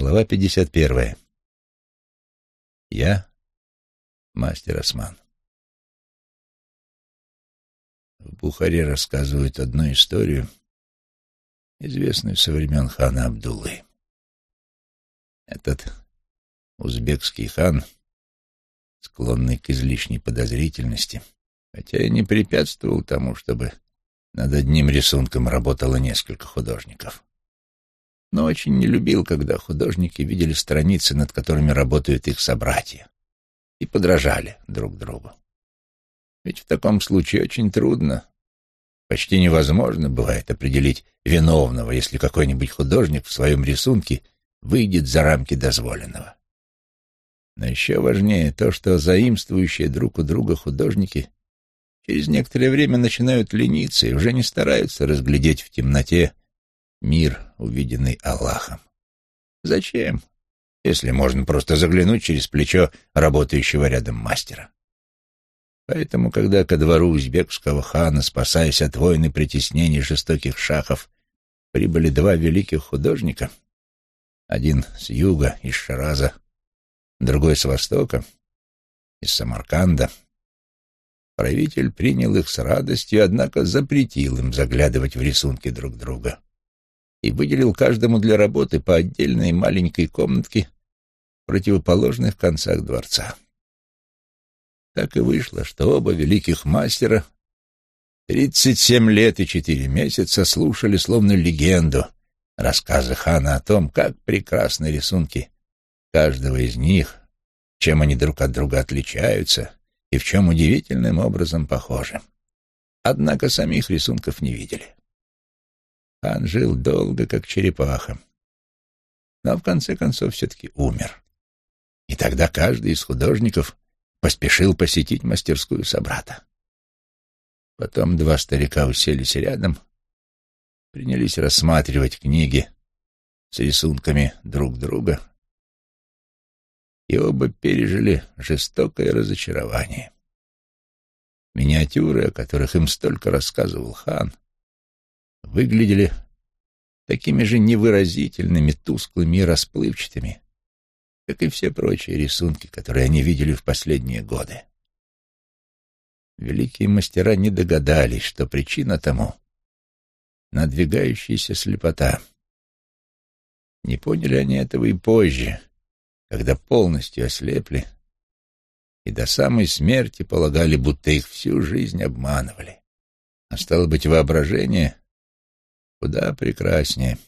Глава 51. Я мастер Осман. В Бухаре рассказывают одну историю, известную со времен хана Абдуллы. Этот узбекский хан, склонный к излишней подозрительности, хотя и не препятствовал тому, чтобы над одним рисунком работало несколько художников но очень не любил, когда художники видели страницы, над которыми работают их собратья, и подражали друг другу. Ведь в таком случае очень трудно, почти невозможно бывает определить виновного, если какой-нибудь художник в своем рисунке выйдет за рамки дозволенного. Но еще важнее то, что заимствующие друг у друга художники через некоторое время начинают лениться и уже не стараются разглядеть в темноте мир, увиденный Аллахом. Зачем, если можно просто заглянуть через плечо работающего рядом мастера? Поэтому, когда ко двору узбекского хана, спасаясь от войн и притеснений жестоких шахов, прибыли два великих художника, один с юга, из Шараза, другой с востока, из Самарканда, правитель принял их с радостью, однако запретил им заглядывать в рисунки друг друга и выделил каждому для работы по отдельной маленькой комнатке противоположных концах дворца. Так и вышло, что оба великих мастера тридцать семь лет и четыре месяца слушали словно легенду рассказы хана о том, как прекрасны рисунки каждого из них, чем они друг от друга отличаются и в чем удивительным образом похожи. Однако самих рисунков не видели. Хан жил долго, как черепаха. Но в конце концов все-таки умер. И тогда каждый из художников поспешил посетить мастерскую собрата. Потом два старика уселись рядом, принялись рассматривать книги с рисунками друг друга, и оба пережили жестокое разочарование. Миниатюры, о которых им столько рассказывал хан, выглядели такими же невыразительными, тусклыми и расплывчатыми, как и все прочие рисунки, которые они видели в последние годы. Великие мастера не догадались, что причина тому — надвигающаяся слепота. Не поняли они этого и позже, когда полностью ослепли и до самой смерти полагали, будто их всю жизнь обманывали. А стало быть, воображение куда прекраснее,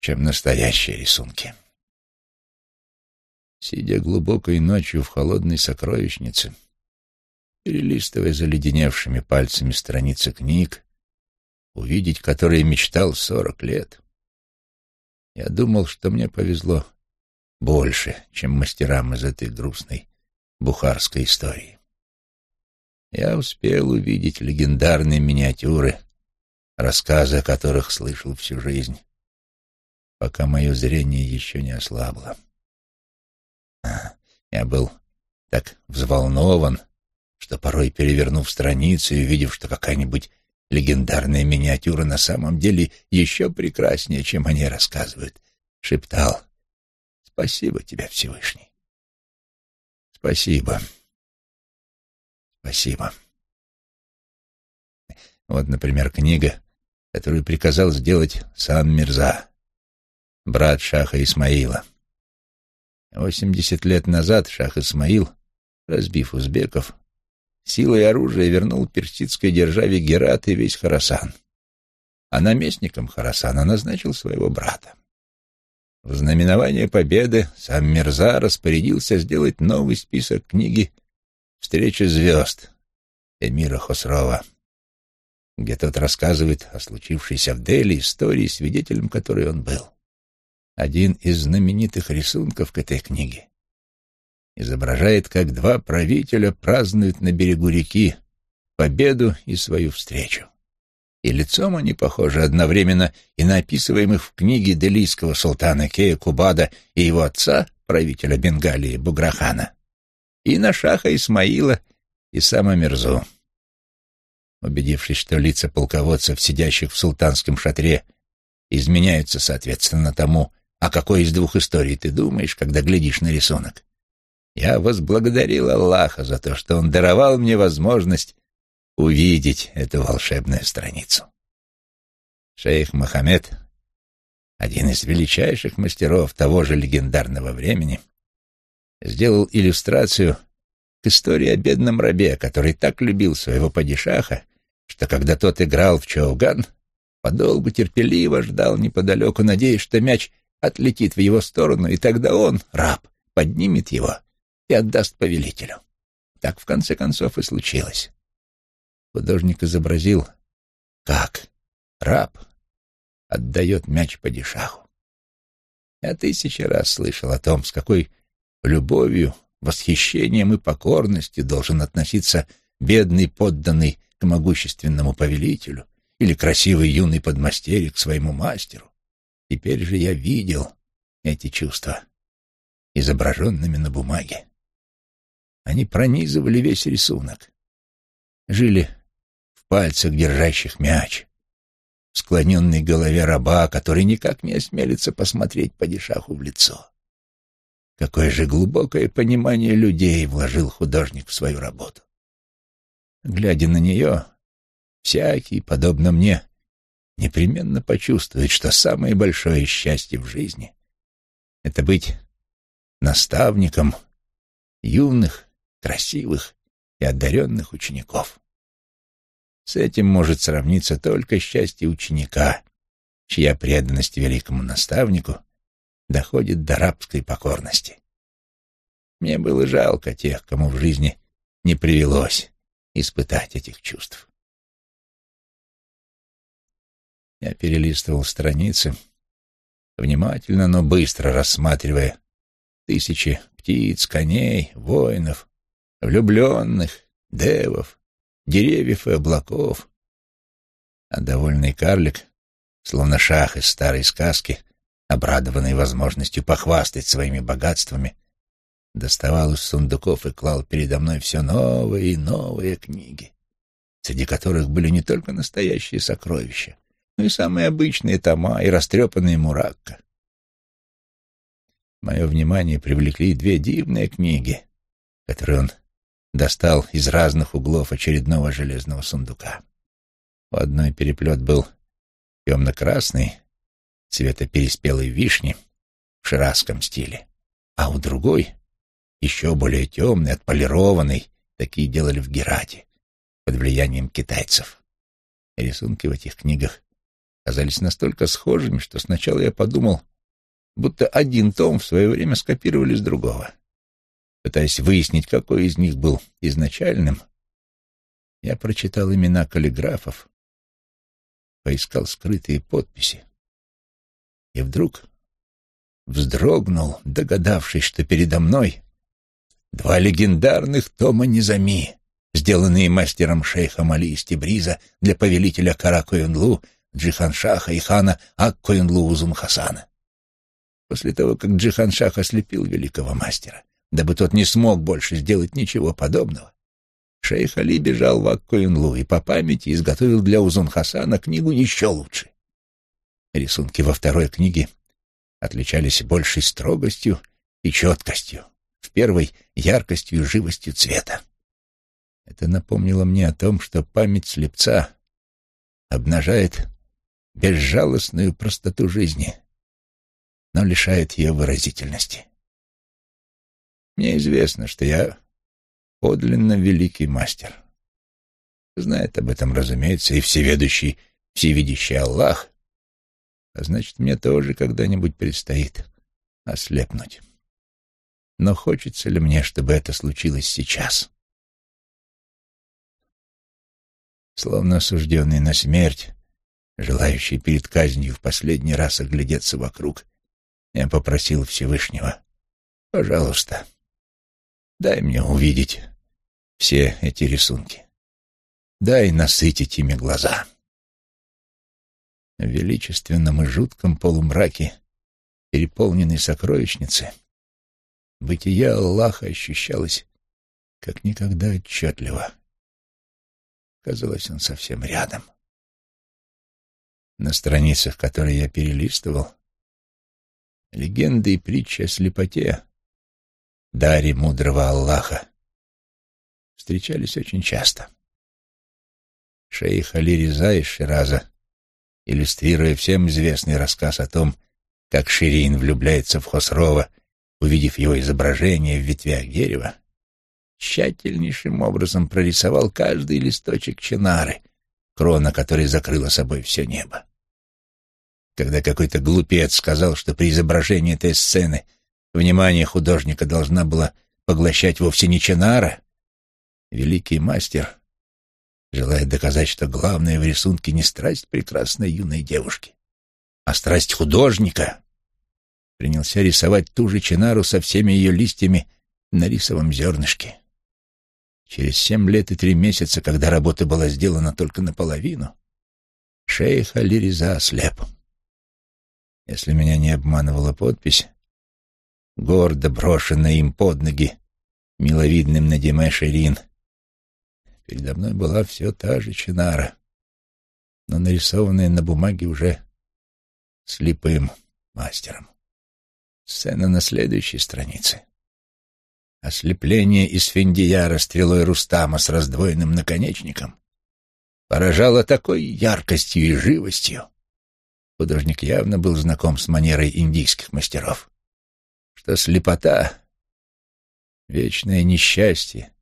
чем настоящие рисунки. Сидя глубокой ночью в холодной сокровищнице, перелистывая заледеневшими пальцами страницы книг, увидеть которые мечтал сорок лет, я думал, что мне повезло больше, чем мастерам из этой грустной бухарской истории. Я успел увидеть легендарные миниатюры — рассказы о которых слышал всю жизнь, пока мое зрение еще не ослабло. Я был так взволнован, что порой, перевернув страницу и увидев, что какая-нибудь легендарная миниатюра на самом деле еще прекраснее, чем они рассказывают, шептал «Спасибо тебе, Всевышний». Спасибо. Спасибо. Вот, например, книга, которую приказал сделать сам Мирза, брат шаха Исмаила. Восемьдесят лет назад шах Исмаил, разбив узбеков, силой оружия вернул персидской державе Герат и весь Харасан. А наместником Харасана назначил своего брата. В знаменование победы сам Мирза распорядился сделать новый список книги «Встреча звезд» эмира Хосрова где тот рассказывает о случившейся в Дели истории, свидетелем которой он был. Один из знаменитых рисунков к этой книге изображает, как два правителя празднуют на берегу реки победу и свою встречу. И лицом они похожи одновременно и на описываемых в книге делийского султана Кея Кубада и его отца, правителя Бенгалии Буграхана, и на шаха Исмаила и сама Мирзу. Убедившись, что лица полководцев, сидящих в султанском шатре, изменяются соответственно тому, о какой из двух историй ты думаешь, когда глядишь на рисунок? Я возблагодарил Аллаха за то, что он даровал мне возможность увидеть эту волшебную страницу. Шейх Мохаммед, один из величайших мастеров того же легендарного времени, сделал иллюстрацию к истории о бедном рабе, который так любил своего падишаха, что когда тот играл в чауган, подолгу терпеливо ждал неподалеку, надеясь, что мяч отлетит в его сторону, и тогда он, раб, поднимет его и отдаст повелителю. Так, в конце концов, и случилось. Художник изобразил, как раб отдает мяч падишаху. Я тысячи раз слышал о том, с какой любовью, восхищением и покорностью должен относиться бедный подданный могущественному повелителю или красивый юный подмастерье к своему мастеру. Теперь же я видел эти чувства, изображенными на бумаге. Они пронизывали весь рисунок, жили в пальцах, держащих мяч, в склоненной голове раба, который никак не осмелится посмотреть падишаху в лицо. Какое же глубокое понимание людей вложил художник в свою работу. Глядя на нее, всякий, подобно мне, непременно почувствует, что самое большое счастье в жизни — это быть наставником юных, красивых и одаренных учеников. С этим может сравниться только счастье ученика, чья преданность великому наставнику доходит до рабской покорности. Мне было жалко тех, кому в жизни не привелось испытать этих чувств. Я перелистывал страницы, внимательно, но быстро рассматривая тысячи птиц, коней, воинов, влюбленных, девов, деревьев и облаков. А довольный карлик, словно шах из старой сказки, обрадованный возможностью похвастать своими богатствами, доставал из сундуков и клал передо мной все новые и новые книги, среди которых были не только настоящие сокровища, но и самые обычные тома и растрепанные муракка. Мое внимание привлекли две дивные книги, которые он достал из разных углов очередного железного сундука. У одной переплет был темно-красный, цвета переспелой вишни, в ширазском стиле, а у другой еще более темный, отполированный, такие делали в Герате, под влиянием китайцев. Рисунки в этих книгах казались настолько схожими, что сначала я подумал, будто один том в свое время скопировали с другого. Пытаясь выяснить, какой из них был изначальным, я прочитал имена каллиграфов, поискал скрытые подписи, и вдруг вздрогнул, догадавшись, что передо мной два легендарных тома Низами, сделанные мастером шейха Мали из Тибриза для повелителя Каракоюнлу, Джиханшаха и хана Аккоюнлу Узум Хасана. После того, как Джиханшах ослепил великого мастера, дабы тот не смог больше сделать ничего подобного, шейх Али бежал в Аккоюнлу и по памяти изготовил для Узун Хасана книгу еще лучше. Рисунки во второй книге отличались большей строгостью и четкостью, в первой — яркостью и живостью цвета. Это напомнило мне о том, что память слепца обнажает безжалостную простоту жизни, но лишает ее выразительности. Мне известно, что я подлинно великий мастер. Знает об этом, разумеется, и всеведущий, всевидящий Аллах, а значит, мне тоже когда-нибудь предстоит ослепнуть. Но хочется ли мне, чтобы это случилось сейчас? Словно осужденный на смерть, желающий перед казнью в последний раз оглядеться вокруг, я попросил Всевышнего, пожалуйста, дай мне увидеть все эти рисунки. Дай насытить ими глаза. В величественном и жутком полумраке переполненной сокровищницы бытие Аллаха ощущалось как никогда отчетливо. Казалось, он совсем рядом. На страницах, которые я перелистывал, Легенды и притчи о слепоте, даре мудрого Аллаха, встречались очень часто. Шейх Али Риза из Шираза, иллюстрируя всем известный рассказ о том, как Ширин влюбляется в Хосрова, увидев его изображение в ветвях дерева, тщательнейшим образом прорисовал каждый листочек чинары, крона которой закрыла собой все небо. Когда какой-то глупец сказал, что при изображении этой сцены внимание художника должна была поглощать вовсе не чинара, великий мастер, желая доказать, что главное в рисунке не страсть прекрасной юной девушки, а страсть художника, принялся рисовать ту же чинару со всеми ее листьями на рисовом зернышке. Через семь лет и три месяца, когда работа была сделана только наполовину, шейх Али-Риза ослеп. Если меня не обманывала подпись, гордо брошенная им под ноги, миловидным Надиме Ширин, передо мной была все та же Чинара, но нарисованная на бумаге уже слепым мастером. Сцена на следующей странице. Ослепление из Финдияра стрелой Рустама с раздвоенным наконечником поражало такой яркостью и живостью. Художник явно был знаком с манерой индийских мастеров, что слепота, вечное несчастье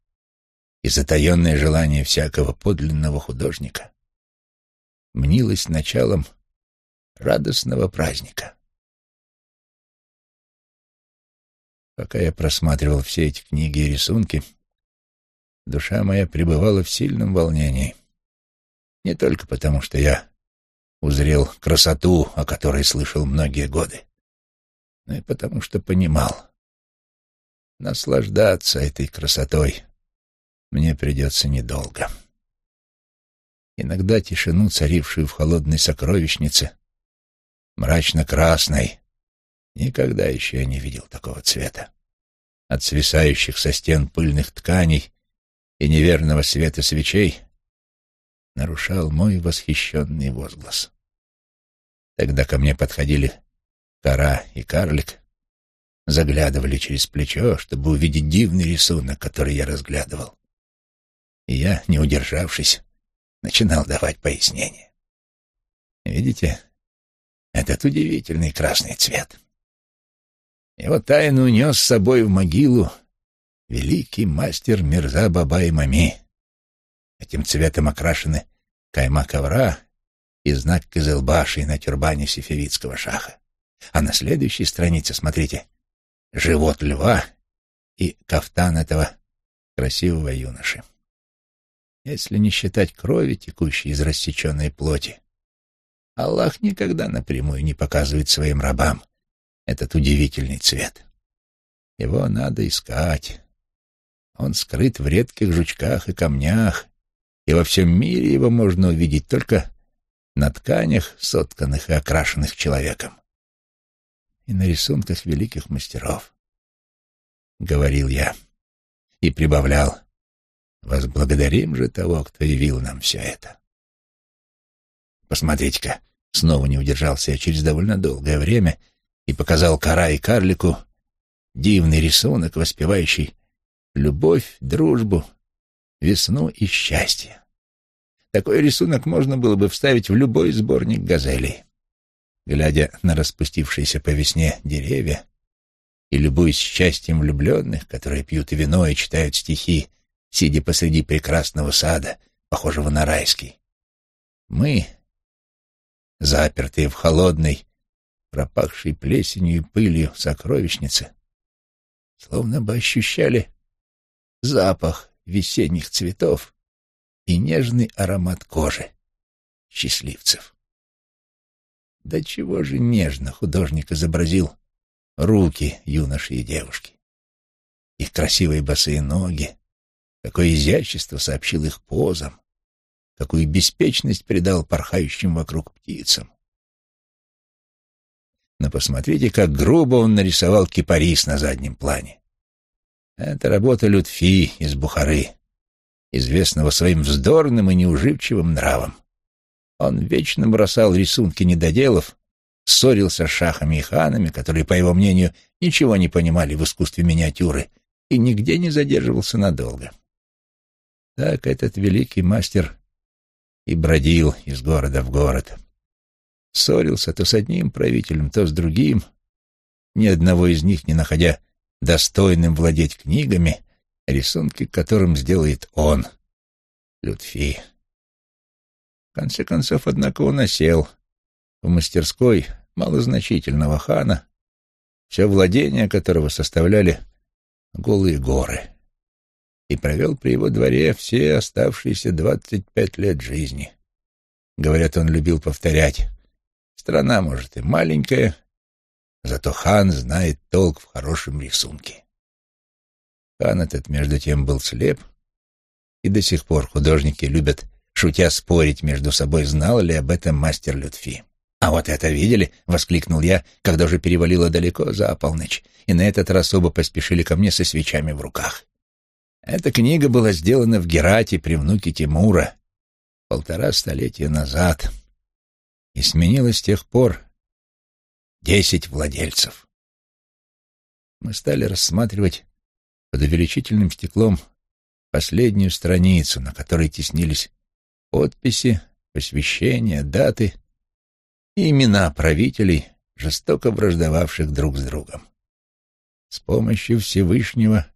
и затаенное желание всякого подлинного художника мнилось началом радостного праздника. Пока я просматривал все эти книги и рисунки, душа моя пребывала в сильном волнении. Не только потому, что я узрел красоту, о которой слышал многие годы, но и потому, что понимал, наслаждаться этой красотой мне придется недолго. Иногда тишину, царившую в холодной сокровищнице, мрачно-красной, Никогда еще я не видел такого цвета. От свисающих со стен пыльных тканей и неверного света свечей нарушал мой восхищенный возглас. Тогда ко мне подходили кора и карлик, заглядывали через плечо, чтобы увидеть дивный рисунок, который я разглядывал. И я, не удержавшись, начинал давать пояснения. Видите, этот удивительный красный цвет. Его тайну унес с собой в могилу великий мастер Мирза Баба Мами. Этим цветом окрашены кайма ковра и знак Кызылбаши на тюрбане сифевицкого шаха. А на следующей странице, смотрите, живот льва и кафтан этого красивого юноши. Если не считать крови, текущей из рассеченной плоти, Аллах никогда напрямую не показывает своим рабам этот удивительный цвет. Его надо искать. Он скрыт в редких жучках и камнях, и во всем мире его можно увидеть только на тканях, сотканных и окрашенных человеком, и на рисунках великих мастеров. Говорил я и прибавлял, возблагодарим же того, кто явил нам все это. Посмотрите-ка, снова не удержался я через довольно долгое время и показал Кара и карлику дивный рисунок, воспевающий любовь, дружбу, весну и счастье. Такой рисунок можно было бы вставить в любой сборник газелей. Глядя на распустившиеся по весне деревья и любуясь счастьем влюбленных, которые пьют вино и читают стихи, сидя посреди прекрасного сада, похожего на райский, мы, запертые в холодной, пропахшей плесенью и пылью сокровищницы, словно бы ощущали запах весенних цветов и нежный аромат кожи счастливцев. Да чего же нежно художник изобразил руки юноши и девушки, их красивые босые ноги, какое изящество сообщил их позам, какую беспечность придал порхающим вокруг птицам. Но посмотрите, как грубо он нарисовал кипарис на заднем плане. Это работа Лютфи из Бухары, известного своим вздорным и неуживчивым нравом. Он вечно бросал рисунки недоделов, ссорился с шахами и ханами, которые, по его мнению, ничего не понимали в искусстве миниатюры, и нигде не задерживался надолго. Так этот великий мастер и бродил из города в город. Ссорился то с одним правителем, то с другим, ни одного из них не находя достойным владеть книгами, рисунки которым сделает он, Лютфи. В конце концов, однако, он осел в мастерской малозначительного хана, все владение которого составляли голые горы, и провел при его дворе все оставшиеся двадцать пять лет жизни. Говорят, он любил повторять, страна, может, и маленькая, зато хан знает толк в хорошем рисунке. Хан этот, между тем, был слеп, и до сих пор художники любят, шутя, спорить между собой, знал ли об этом мастер Лютфи. «А вот это видели?» — воскликнул я, когда уже перевалило далеко за полночь, и на этот раз оба поспешили ко мне со свечами в руках. Эта книга была сделана в Герате при внуке Тимура полтора столетия назад и сменила с тех пор десять владельцев. Мы стали рассматривать под увеличительным стеклом последнюю страницу, на которой теснились подписи, посвящения, даты и имена правителей, жестоко враждовавших друг с другом. С помощью Всевышнего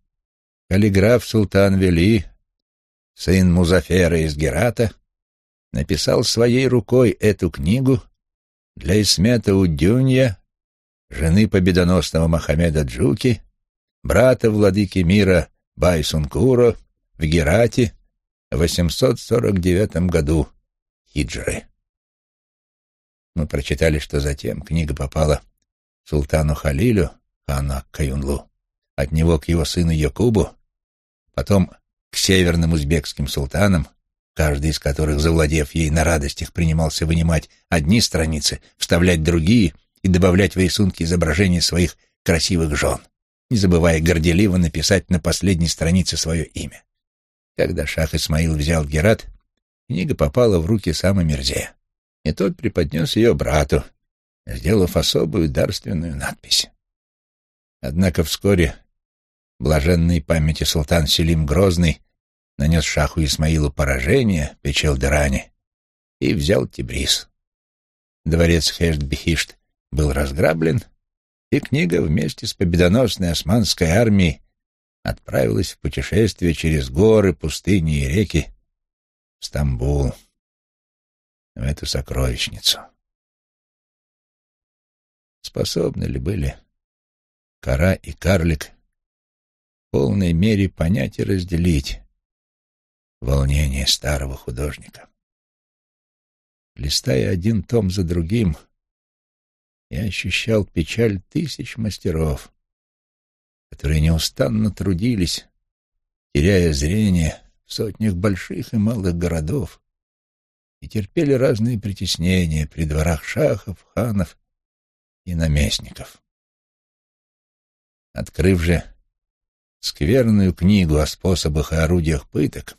каллиграф Султан Вели, сын Музафера из Герата, написал своей рукой эту книгу для Исмета Удюнья, жены победоносного Мохаммеда Джуки, брата владыки мира Байсункуро в Герате в 849 году хиджры. Мы прочитали, что затем книга попала султану Халилю, хану Каюнлу, от него к его сыну Якубу, потом к северным узбекским султанам, каждый из которых, завладев ей на радостях, принимался вынимать одни страницы, вставлять другие и добавлять в рисунки изображения своих красивых жен, не забывая горделиво написать на последней странице свое имя. Когда шах Исмаил взял Герат, книга попала в руки сама Мерзе, и тот преподнес ее брату, сделав особую дарственную надпись. Однако вскоре блаженной памяти султан Селим Грозный нанес шаху Исмаилу поражение при Челдеране и взял Тибрис. Дворец Хешт-Бехишт был разграблен, и книга вместе с победоносной османской армией отправилась в путешествие через горы, пустыни и реки в Стамбул, в эту сокровищницу. Способны ли были кора и карлик в полной мере понять и разделить волнение старого художника. Листая один том за другим, я ощущал печаль тысяч мастеров, которые неустанно трудились, теряя зрение в сотнях больших и малых городов, и терпели разные притеснения при дворах шахов, ханов и наместников. Открыв же скверную книгу о способах и орудиях пыток,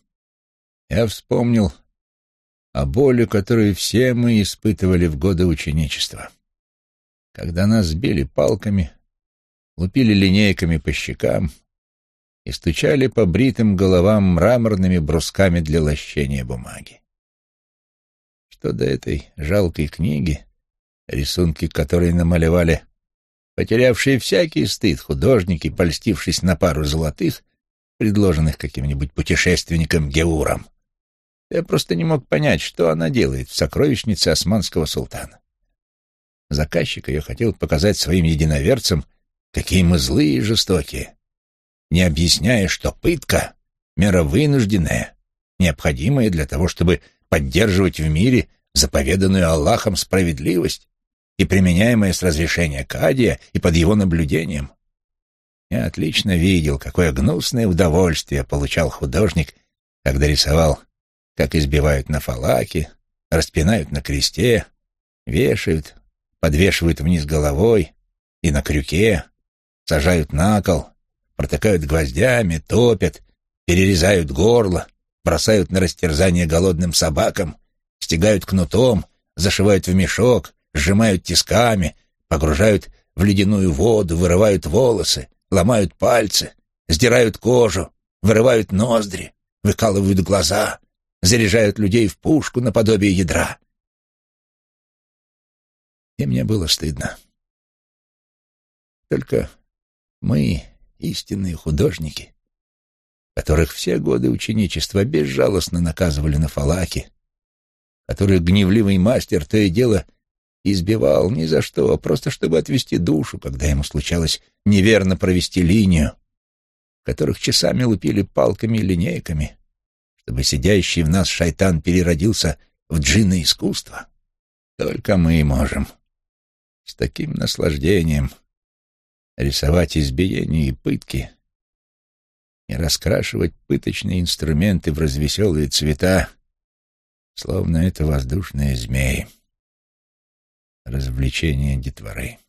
я вспомнил о боли, которую все мы испытывали в годы ученичества, когда нас били палками, лупили линейками по щекам и стучали по бритым головам мраморными брусками для лощения бумаги. Что до этой жалкой книги, рисунки которой намалевали потерявшие всякий стыд художники, польстившись на пару золотых, предложенных каким-нибудь путешественником Геуром. Я просто не мог понять, что она делает в сокровищнице османского султана. Заказчик ее хотел показать своим единоверцам, какие мы злые и жестокие, не объясняя, что пытка — мера вынужденная, необходимая для того, чтобы поддерживать в мире заповеданную Аллахом справедливость и применяемое с разрешения Кадия и под его наблюдением. Я отлично видел, какое гнусное удовольствие получал художник, когда рисовал, как избивают на фалаке, распинают на кресте, вешают, подвешивают вниз головой и на крюке, сажают на кол, протыкают гвоздями, топят, перерезают горло, бросают на растерзание голодным собакам, стегают кнутом, зашивают в мешок, сжимают тисками, погружают в ледяную воду, вырывают волосы, ломают пальцы, сдирают кожу, вырывают ноздри, выкалывают глаза, заряжают людей в пушку наподобие ядра. И мне было стыдно. Только мы, истинные художники, которых все годы ученичества безжалостно наказывали на фалаке, которых гневливый мастер то и дело избивал ни за что, просто чтобы отвести душу, когда ему случалось неверно провести линию, которых часами лупили палками и линейками, чтобы сидящий в нас шайтан переродился в джинны искусства. Только мы можем с таким наслаждением рисовать избиения и пытки и раскрашивать пыточные инструменты в развеселые цвета, словно это воздушные змеи. Развлечение детворы.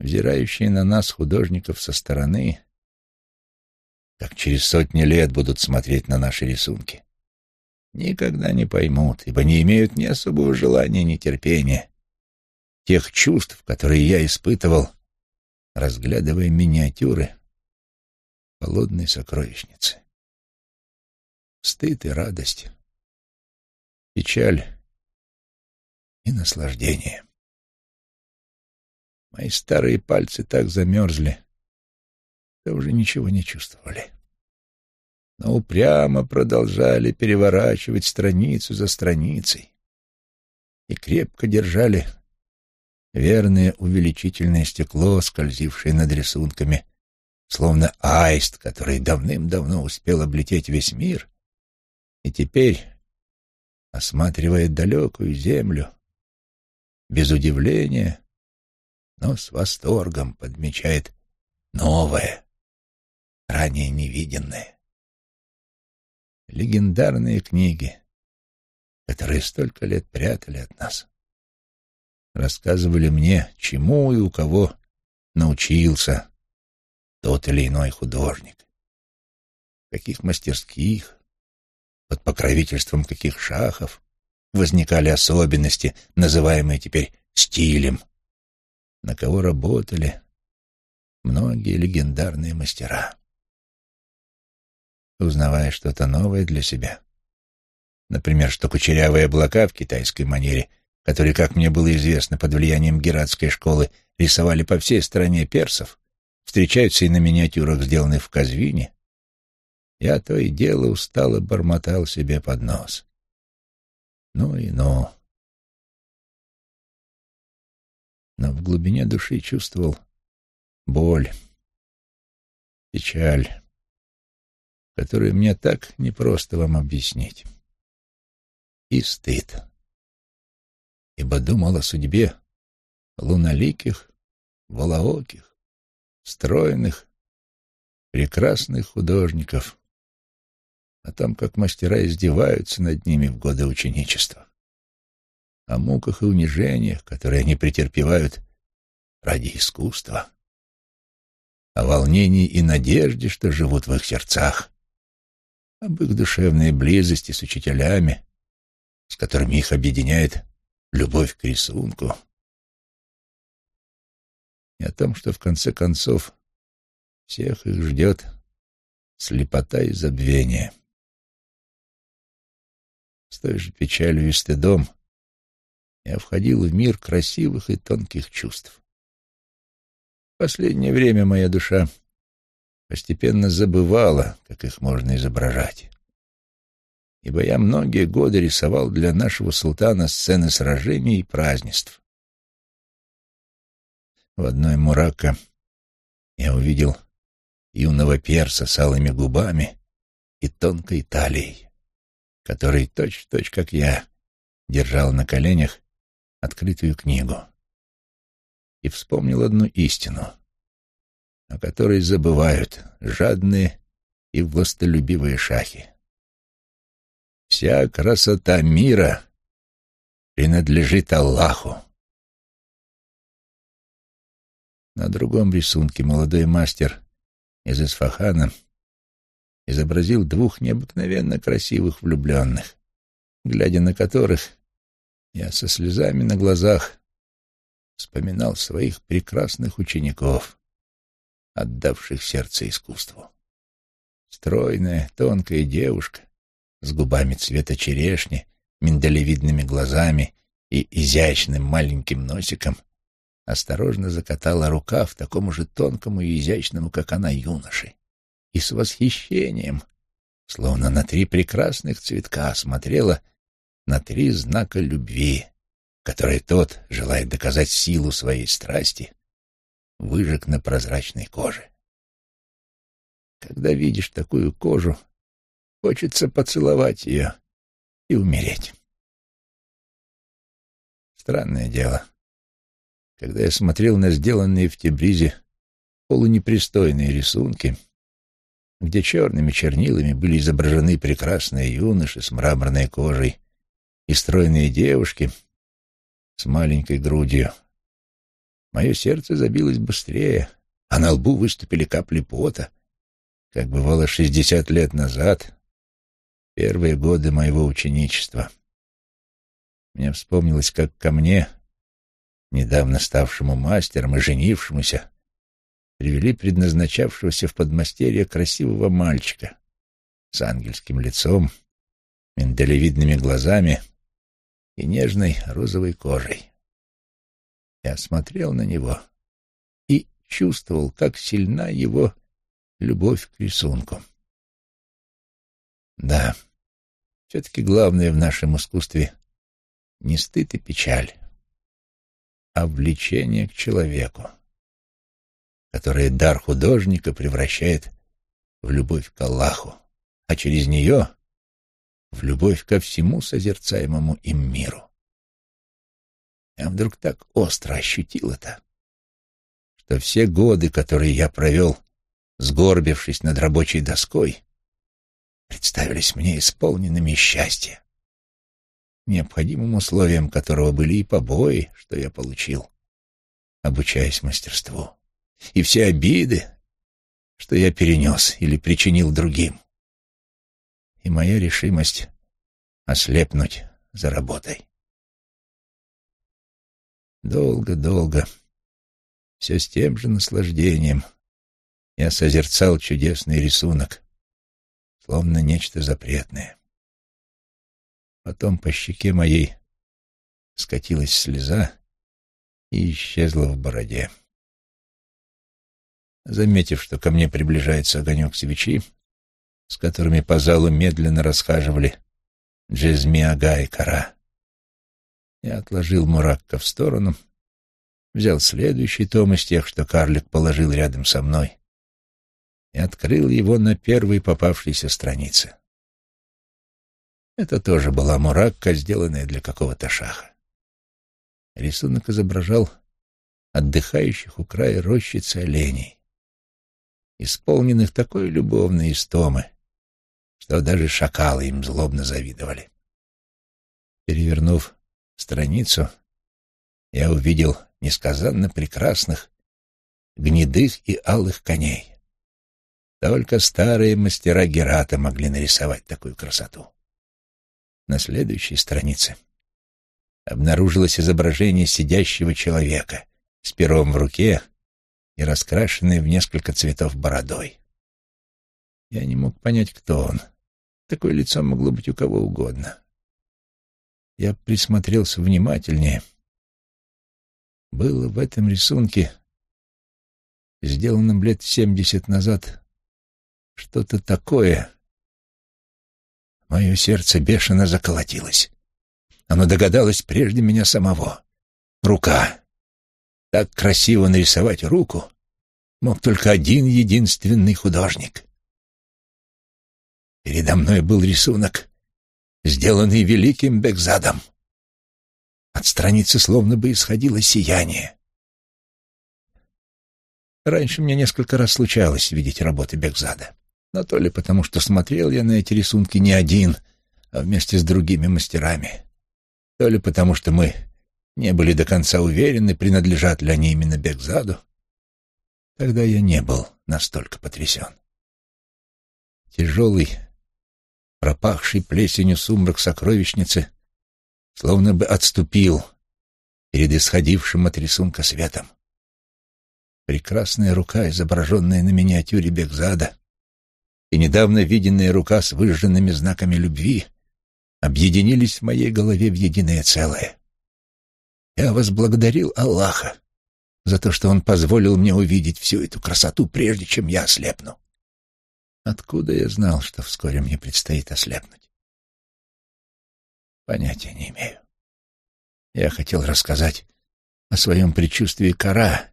Взирающие на нас художников со стороны, как через сотни лет будут смотреть на наши рисунки, никогда не поймут, ибо не имеют ни особого желания, ни терпения, тех чувств, которые я испытывал, разглядывая миниатюры холодной сокровищницы. Стыд и радость, печаль и наслаждение. Мои старые пальцы так замерзли, что уже ничего не чувствовали. Но упрямо продолжали переворачивать страницу за страницей и крепко держали верное увеличительное стекло, скользившее над рисунками, словно аист, который давным-давно успел облететь весь мир, и теперь, осматривая далекую землю, без удивления, но с восторгом подмечает новое, ранее невиденное. Легендарные книги, которые столько лет прятали от нас, рассказывали мне, чему и у кого научился тот или иной художник, в каких мастерских, под покровительством каких шахов возникали особенности, называемые теперь стилем, на кого работали многие легендарные мастера. Узнавая что-то новое для себя, например, что кучерявые облака в китайской манере — которые, как мне было известно, под влиянием гератской школы рисовали по всей стране персов, встречаются и на миниатюрах, сделанных в Казвине, я то и дело устало бормотал себе под нос. Ну и ну. Но в глубине души чувствовал боль, печаль, которую мне так непросто вам объяснить, и стыд. Ибо думал о судьбе луноликих, волооких, стройных, прекрасных художников, о том, как мастера издеваются над ними в годы ученичества, о муках и унижениях, которые они претерпевают ради искусства, о волнении и надежде, что живут в их сердцах, об их душевной близости с учителями, с которыми их объединяет любовь к рисунку и о том, что в конце концов всех их ждет слепота и забвение. С той же печалью и стыдом я входил в мир красивых и тонких чувств. В последнее время моя душа постепенно забывала, как их можно изображать ибо я многие годы рисовал для нашего султана сцены сражений и празднеств. В одной мурака я увидел юного перса с алыми губами и тонкой талией, который точь-в-точь, -точь, как я, держал на коленях открытую книгу. И вспомнил одну истину, о которой забывают жадные и властолюбивые шахи. Вся красота мира принадлежит Аллаху. На другом рисунке молодой мастер из Исфахана изобразил двух необыкновенно красивых влюбленных, глядя на которых Я со слезами на глазах вспоминал своих прекрасных учеников, отдавших сердце искусству. Стройная, тонкая девушка с губами цвета черешни, миндалевидными глазами и изящным маленьким носиком осторожно закатала рукав такому же тонкому и изящному, как она, юноши, и с восхищением, словно на три прекрасных цветка, смотрела на три знака любви, которые тот, желает доказать силу своей страсти, выжег на прозрачной коже. Когда видишь такую кожу, хочется поцеловать ее и умереть. Странное дело. Когда я смотрел на сделанные в Тебризе полунепристойные рисунки, где черными чернилами были изображены прекрасные юноши с мраморной кожей и стройные девушки с маленькой грудью, мое сердце забилось быстрее, а на лбу выступили капли пота, как бывало шестьдесят лет назад, первые годы моего ученичества. Мне вспомнилось, как ко мне, недавно ставшему мастером и женившемуся, привели предназначавшегося в подмастерье красивого мальчика с ангельским лицом, миндалевидными глазами и нежной розовой кожей. Я смотрел на него и чувствовал, как сильна его любовь к рисунку. Да, все-таки главное в нашем искусстве не стыд и печаль, а влечение к человеку, которое дар художника превращает в любовь к Аллаху, а через нее — в любовь ко всему созерцаемому им миру. Я вдруг так остро ощутил это, что все годы, которые я провел, сгорбившись над рабочей доской, представились мне исполненными счастья необходимым условием которого были и побои, что я получил, обучаясь мастерству, и все обиды, что я перенес или причинил другим, и моя решимость ослепнуть за работой. Долго-долго, все с тем же наслаждением, я созерцал чудесный рисунок, словно нечто запретное. Потом по щеке моей скатилась слеза и исчезла в бороде. Заметив, что ко мне приближается огонек свечи, с которыми по залу медленно расхаживали Джезми Ага и Кара, я отложил Муракка в сторону, взял следующий том из тех, что карлик положил рядом со мной, и открыл его на первой попавшейся странице. Это тоже была муракка, сделанная для какого-то шаха. Рисунок изображал отдыхающих у края рощицы оленей, исполненных такой любовной истомы, что даже шакалы им злобно завидовали. Перевернув страницу, я увидел несказанно прекрасных, гнедых и алых коней. Только старые мастера Герата могли нарисовать такую красоту. На следующей странице обнаружилось изображение сидящего человека с пером в руке и раскрашенной в несколько цветов бородой. Я не мог понять, кто он. Такое лицо могло быть у кого угодно. Я присмотрелся внимательнее. Было в этом рисунке, сделанном лет семьдесят назад, что-то такое, Мое сердце бешено заколотилось. Оно догадалось прежде меня самого. Рука. Так красиво нарисовать руку мог только один единственный художник. Передо мной был рисунок, сделанный великим Бекзадом. От страницы словно бы исходило сияние. Раньше мне несколько раз случалось видеть работы Бекзада но то ли потому, что смотрел я на эти рисунки не один, а вместе с другими мастерами, то ли потому, что мы не были до конца уверены, принадлежат ли они именно Бекзаду, тогда я не был настолько потрясен. Тяжелый, пропахший плесенью сумрак сокровищницы словно бы отступил перед исходившим от рисунка светом. Прекрасная рука, изображенная на миниатюре Бекзада, и недавно виденная рука с выжженными знаками любви объединились в моей голове в единое целое. Я возблагодарил Аллаха за то, что Он позволил мне увидеть всю эту красоту, прежде чем я ослепну. Откуда я знал, что вскоре мне предстоит ослепнуть? Понятия не имею. Я хотел рассказать о своем предчувствии кора,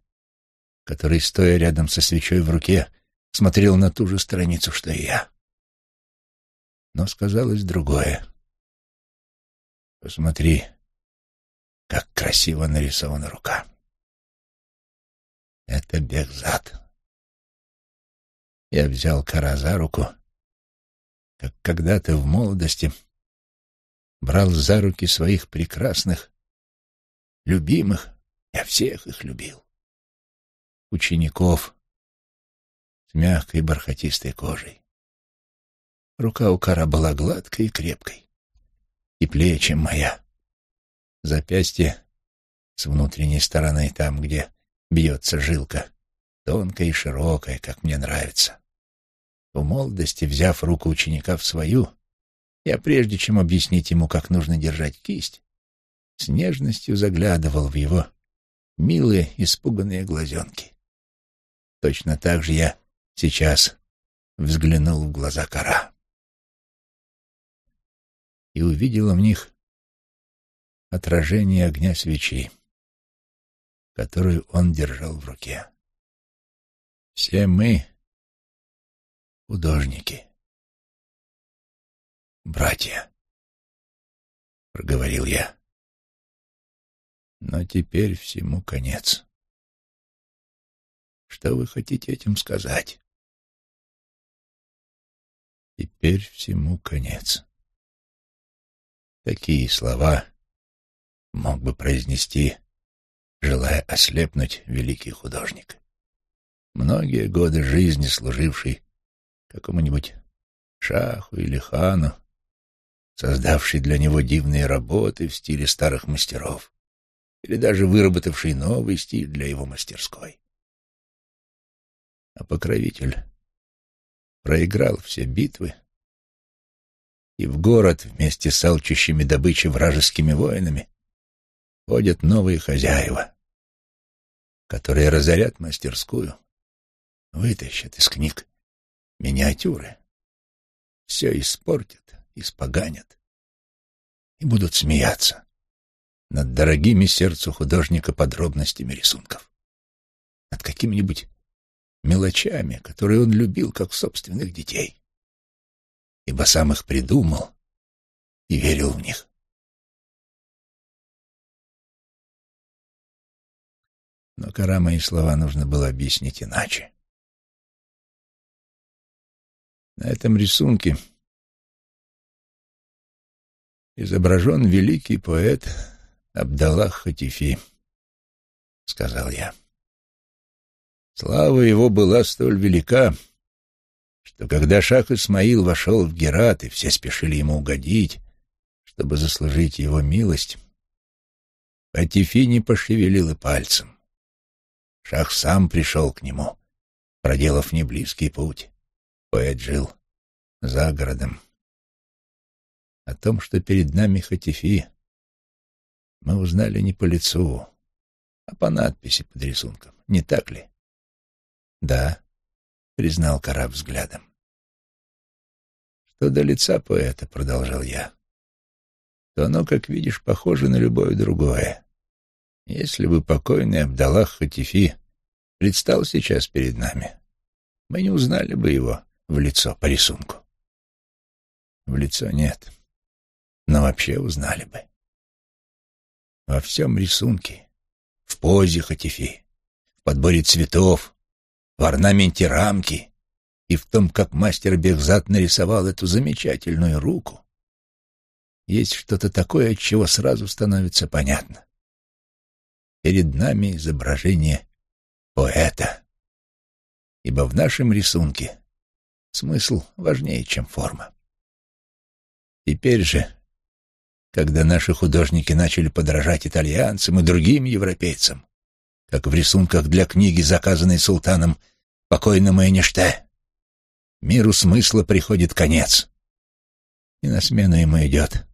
который, стоя рядом со свечой в руке, смотрел на ту же страницу, что и я. Но сказалось другое. Посмотри, как красиво нарисована рука. Это Бекзад. Я взял Кара за руку, как когда-то в молодости брал за руки своих прекрасных, любимых, я всех их любил, учеников с мягкой бархатистой кожей. Рука у Кара была гладкой и крепкой, теплее, чем моя. Запястье с внутренней стороны, там, где бьется жилка, тонкая и широкая, как мне нравится. В молодости, взяв руку ученика в свою, я, прежде чем объяснить ему, как нужно держать кисть, с нежностью заглядывал в его милые, испуганные глазенки. Точно так же я сейчас взглянул в глаза кора и увидел в них отражение огня свечи которую он держал в руке. Все мы — художники. «Братья», — проговорил я. «Но теперь всему конец. Что вы хотите этим сказать?» «Теперь всему конец». Такие слова мог бы произнести желая ослепнуть великий художник. Многие годы жизни служивший какому-нибудь шаху или хану, создавший для него дивные работы в стиле старых мастеров, или даже выработавший новый стиль для его мастерской. А покровитель проиграл все битвы, и в город вместе с алчущими добычей вражескими воинами ходят новые хозяева, которые разорят мастерскую, вытащат из книг миниатюры, все испортят, испоганят и будут смеяться над дорогими сердцу художника подробностями рисунков, над какими-нибудь мелочами, которые он любил как собственных детей, ибо сам их придумал и верил в них. но кора мои слова нужно было объяснить иначе. На этом рисунке изображен великий поэт Абдаллах Хатифи, — сказал я. Слава его была столь велика, что когда шах Исмаил вошел в Герат, и все спешили ему угодить, чтобы заслужить его милость, Хатифи не пошевелил и пальцем. Шах сам пришел к нему, проделав неблизкий путь. Поэт жил за городом. О том, что перед нами Хатифи, мы узнали не по лицу, а по надписи под рисунком. Не так ли? Да, признал Караб взглядом. Что до лица поэта, продолжал я, то оно, как видишь, похоже на любое другое. Если бы покойный Абдаллах Хатифи предстал сейчас перед нами, мы не узнали бы его в лицо по рисунку. В лицо нет, но вообще узнали бы. Во всем рисунке, в позе Хатифи, в подборе цветов, в орнаменте рамки и в том, как мастер Бехзат нарисовал эту замечательную руку, есть что-то такое, от чего сразу становится понятно перед нами изображение поэта. Ибо в нашем рисунке смысл важнее, чем форма. Теперь же когда наши художники начали подражать итальянцам и другим европейцам, как в рисунках для книги, заказанной султаном покойному Эйнште. Миру смысла приходит конец, и на смену ему идет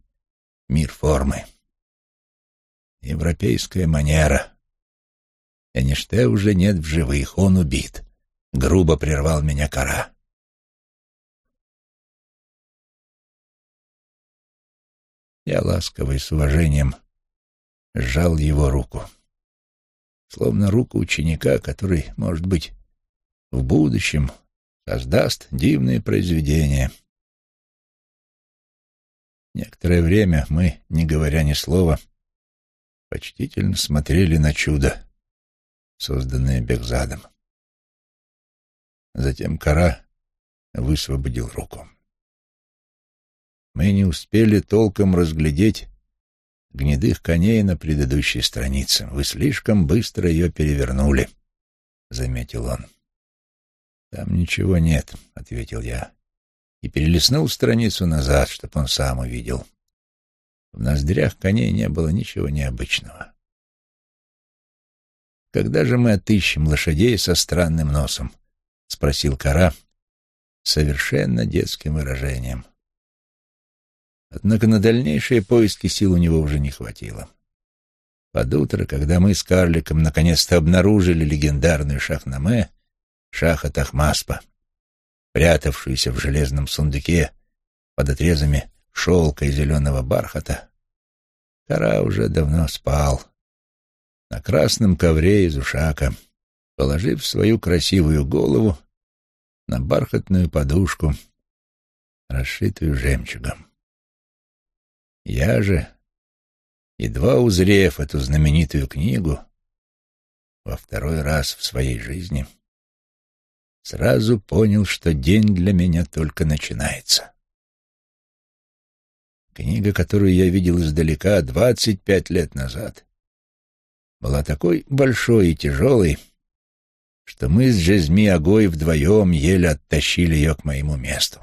мир формы. Европейская манера. Эйнште уже нет в живых, он убит. Грубо прервал меня кора. Я ласково и с уважением сжал его руку, словно руку ученика, который, может быть, в будущем создаст дивные произведения. Некоторое время мы, не говоря ни слова, почтительно смотрели на чудо, созданное Бекзадом. Затем Кара высвободил руку мы не успели толком разглядеть гнедых коней на предыдущей странице. Вы слишком быстро ее перевернули, — заметил он. Там ничего нет, — ответил я, и перелистнул страницу назад, чтобы он сам увидел. В ноздрях коней не было ничего необычного. «Когда же мы отыщем лошадей со странным носом?» — спросил Кара совершенно детским выражением. Однако на дальнейшие поиски сил у него уже не хватило. Под утро, когда мы с карликом наконец-то обнаружили легендарную Шахнаме, Шаха Тахмаспа, прятавшуюся в железном сундуке под отрезами шелка и зеленого бархата, Кара уже давно спал на красном ковре из ушака, положив свою красивую голову на бархатную подушку, расшитую жемчугом. Я же, едва узрев эту знаменитую книгу, во второй раз в своей жизни, сразу понял, что день для меня только начинается. Книга, которую я видел издалека двадцать пять лет назад, была такой большой и тяжелой, что мы с Джезми Агой вдвоем еле оттащили ее к моему месту.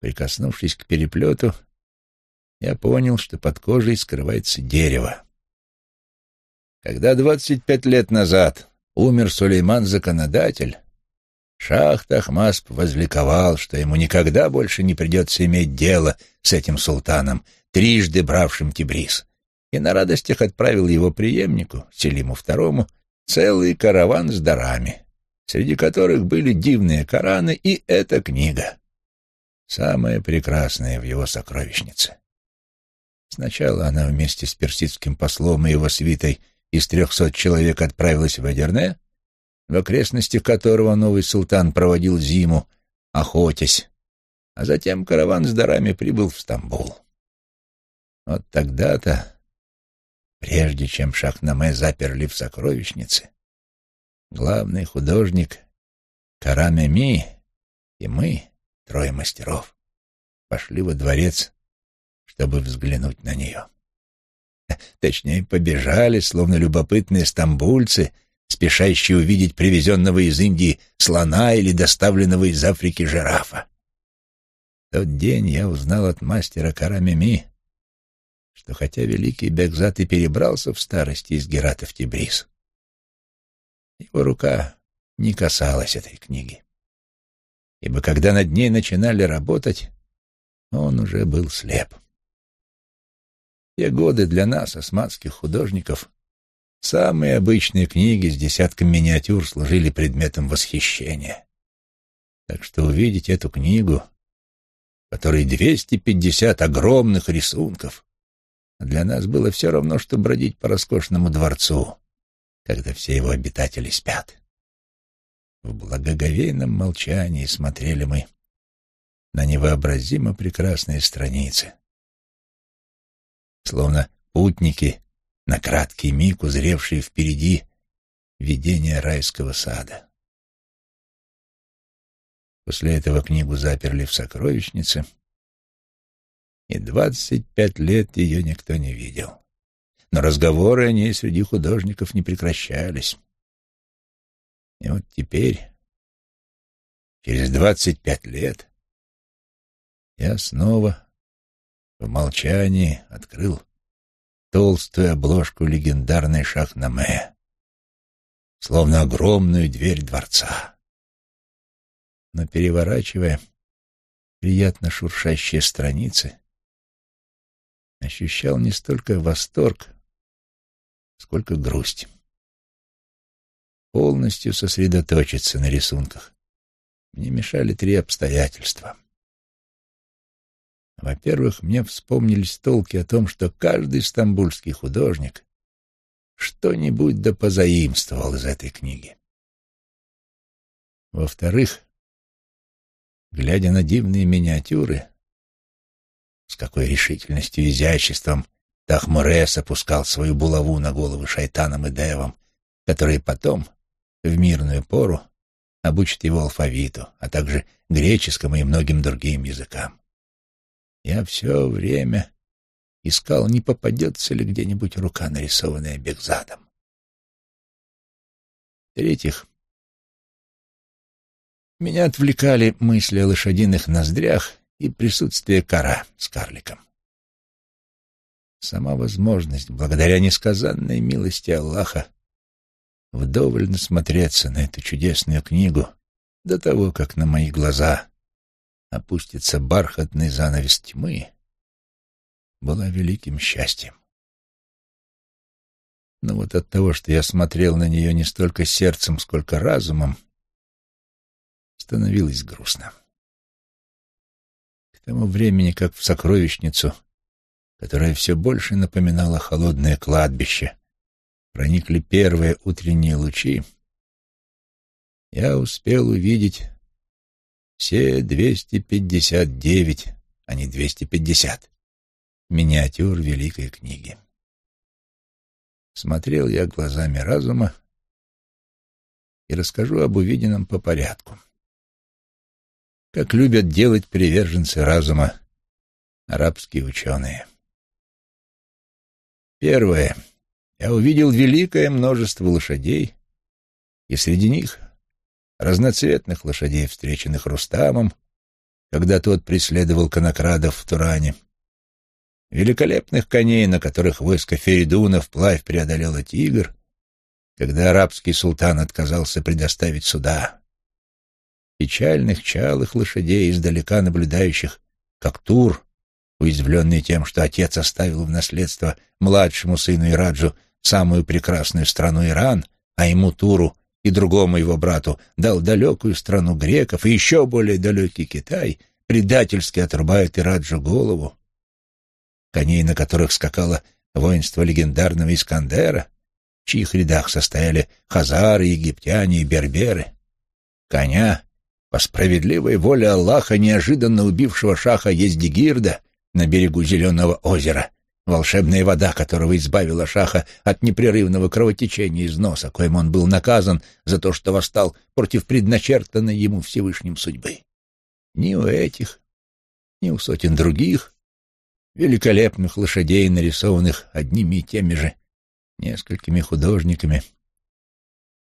Прикоснувшись к переплету, я понял, что под кожей скрывается дерево. Когда двадцать пять лет назад умер Сулейман-законодатель, Шах Тахмасп возликовал, что ему никогда больше не придется иметь дело с этим султаном, трижды бравшим Тибрис, и на радостях отправил его преемнику, Селиму II, целый караван с дарами, среди которых были дивные Кораны и эта книга, самая прекрасная в его сокровищнице. Сначала она вместе с персидским послом и его свитой из трехсот человек отправилась в Эдерне, в окрестностях которого новый султан проводил зиму, охотясь, а затем караван с дарами прибыл в Стамбул. Вот тогда-то, прежде чем Шахнаме заперли в сокровищнице, главный художник Карамеми и мы, трое мастеров, пошли во дворец чтобы взглянуть на нее. Точнее, побежали, словно любопытные стамбульцы, спешащие увидеть привезенного из Индии слона или доставленного из Африки жирафа. В тот день я узнал от мастера Карамими, что хотя великий Бекзат и перебрался в старости из Герата в Тибрис, его рука не касалась этой книги, ибо когда над ней начинали работать, он уже был слеп. Те годы для нас, османских художников, самые обычные книги с десятком миниатюр служили предметом восхищения. Так что увидеть эту книгу, в которой 250 огромных рисунков, для нас было все равно, что бродить по роскошному дворцу, когда все его обитатели спят. В благоговейном молчании смотрели мы на невообразимо прекрасные страницы, словно путники, на краткий миг узревшие впереди видение райского сада. После этого книгу заперли в сокровищнице, и двадцать пять лет ее никто не видел. Но разговоры о ней среди художников не прекращались. И вот теперь, через двадцать пять лет, я снова в молчании открыл толстую обложку легендарной Шахнаме, словно огромную дверь дворца. Но переворачивая приятно шуршащие страницы, ощущал не столько восторг, сколько грусть. Полностью сосредоточиться на рисунках мне мешали три обстоятельства. Во-первых, мне вспомнились толки о том, что каждый стамбульский художник что-нибудь да позаимствовал из этой книги. Во-вторых, глядя на дивные миниатюры, с какой решительностью и изяществом Тахмурес опускал свою булаву на головы шайтанам и девам, которые потом, в мирную пору, обучат его алфавиту, а также греческому и многим другим языкам. Я все время искал, не попадется ли где-нибудь рука, нарисованная Бекзадом. В-третьих, меня отвлекали мысли о лошадиных ноздрях и присутствие кора с карликом. Сама возможность, благодаря несказанной милости Аллаха, вдоволь насмотреться на эту чудесную книгу до того, как на мои глаза опустится бархатный занавес тьмы, была великим счастьем. Но вот от того, что я смотрел на нее не столько сердцем, сколько разумом, становилось грустно. К тому времени, как в сокровищницу, которая все больше напоминала холодное кладбище, проникли первые утренние лучи, я успел увидеть все 259, а не 250 миниатюр Великой книги. Смотрел я глазами разума и расскажу об увиденном по порядку. Как любят делать приверженцы разума арабские ученые. Первое. Я увидел великое множество лошадей, и среди них разноцветных лошадей, встреченных Рустамом, когда тот преследовал конокрадов в Туране, великолепных коней, на которых войско Феридуна вплавь преодолело Тигр, когда арабский султан отказался предоставить суда, печальных чалых лошадей, издалека наблюдающих, как Тур, уязвленный тем, что отец оставил в наследство младшему сыну Ираджу самую прекрасную страну Иран, а ему Туру и другому его брату дал далекую страну греков и еще более далекий Китай, предательски отрубает Ираджу голову. Коней, на которых скакало воинство легендарного Искандера, в чьих рядах состояли хазары, египтяне и берберы. Коня, по справедливой воле Аллаха, неожиданно убившего шаха Ездигирда на берегу Зеленого озера, волшебная вода которого избавила Шаха от непрерывного кровотечения из носа, коим он был наказан за то, что восстал против предначертанной ему Всевышним судьбы. Ни у этих, ни у сотен других великолепных лошадей, нарисованных одними и теми же несколькими художниками,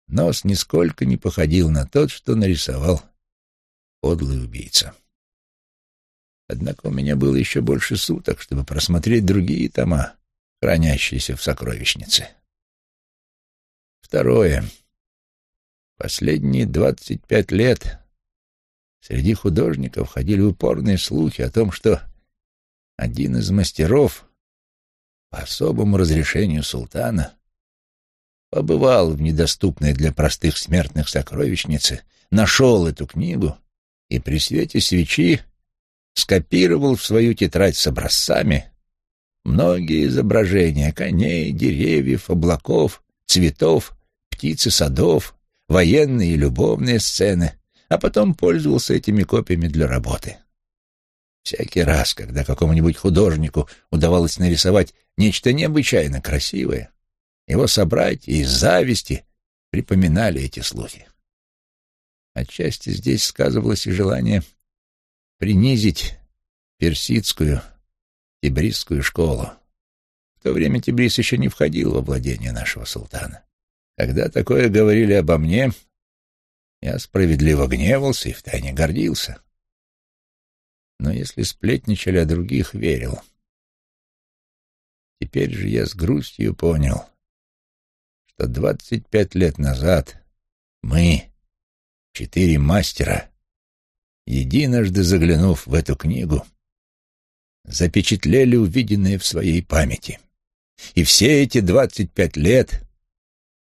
нос нисколько не походил на тот, что нарисовал подлый убийца. Однако у меня было еще больше суток, чтобы просмотреть другие тома, хранящиеся в сокровищнице. Второе. Последние двадцать пять лет среди художников ходили упорные слухи о том, что один из мастеров по особому разрешению султана побывал в недоступной для простых смертных сокровищнице, нашел эту книгу и при свете свечи скопировал в свою тетрадь с образцами многие изображения коней, деревьев, облаков, цветов, птиц и садов, военные и любовные сцены, а потом пользовался этими копиями для работы. Всякий раз, когда какому-нибудь художнику удавалось нарисовать нечто необычайно красивое, его собратья из зависти припоминали эти слухи. Отчасти здесь сказывалось и желание принизить персидскую тибрисскую школу. В то время Тибрис еще не входил во владение нашего султана. Когда такое говорили обо мне, я справедливо гневался и втайне гордился. Но если сплетничали о других, верил. Теперь же я с грустью понял, что двадцать пять лет назад мы, четыре мастера, единожды заглянув в эту книгу, запечатлели увиденное в своей памяти. И все эти двадцать пять лет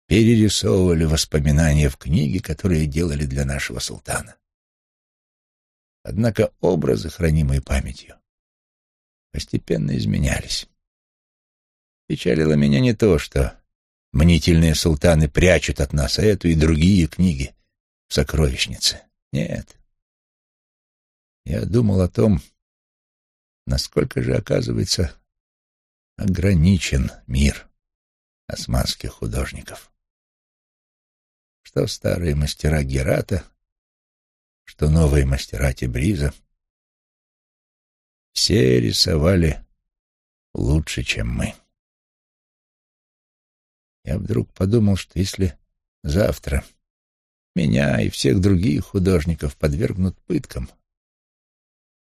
перерисовывали воспоминания в книге, которые делали для нашего султана. Однако образы, хранимые памятью, постепенно изменялись. Печалило меня не то, что мнительные султаны прячут от нас эту и другие книги в сокровищнице. Нет. Я думал о том, насколько же, оказывается, ограничен мир османских художников. Что старые мастера Герата, что новые мастера Тебриза, все рисовали лучше, чем мы. Я вдруг подумал, что если завтра меня и всех других художников подвергнут пыткам,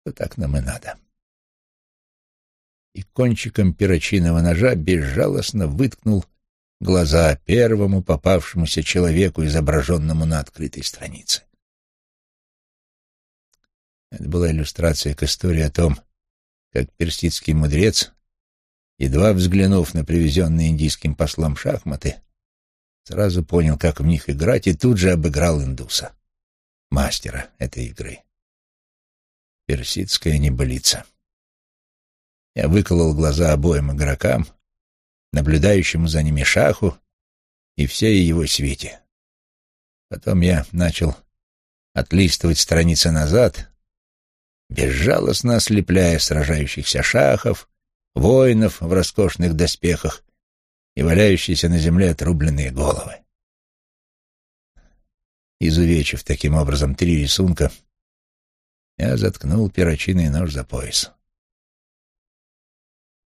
то так нам и надо. И кончиком перочинного ножа безжалостно выткнул глаза первому попавшемуся человеку, изображенному на открытой странице. Это была иллюстрация к истории о том, как персидский мудрец, едва взглянув на привезенные индийским послом шахматы, сразу понял, как в них играть, и тут же обыграл индуса, мастера этой игры. Персидская небылица. Я выколол глаза обоим игрокам, наблюдающему за ними шаху и всей его свете. Потом я начал отлистывать страницы назад, безжалостно ослепляя сражающихся шахов, воинов в роскошных доспехах и валяющиеся на земле отрубленные головы. Изувечив таким образом три рисунка, я заткнул перочинный нож за пояс.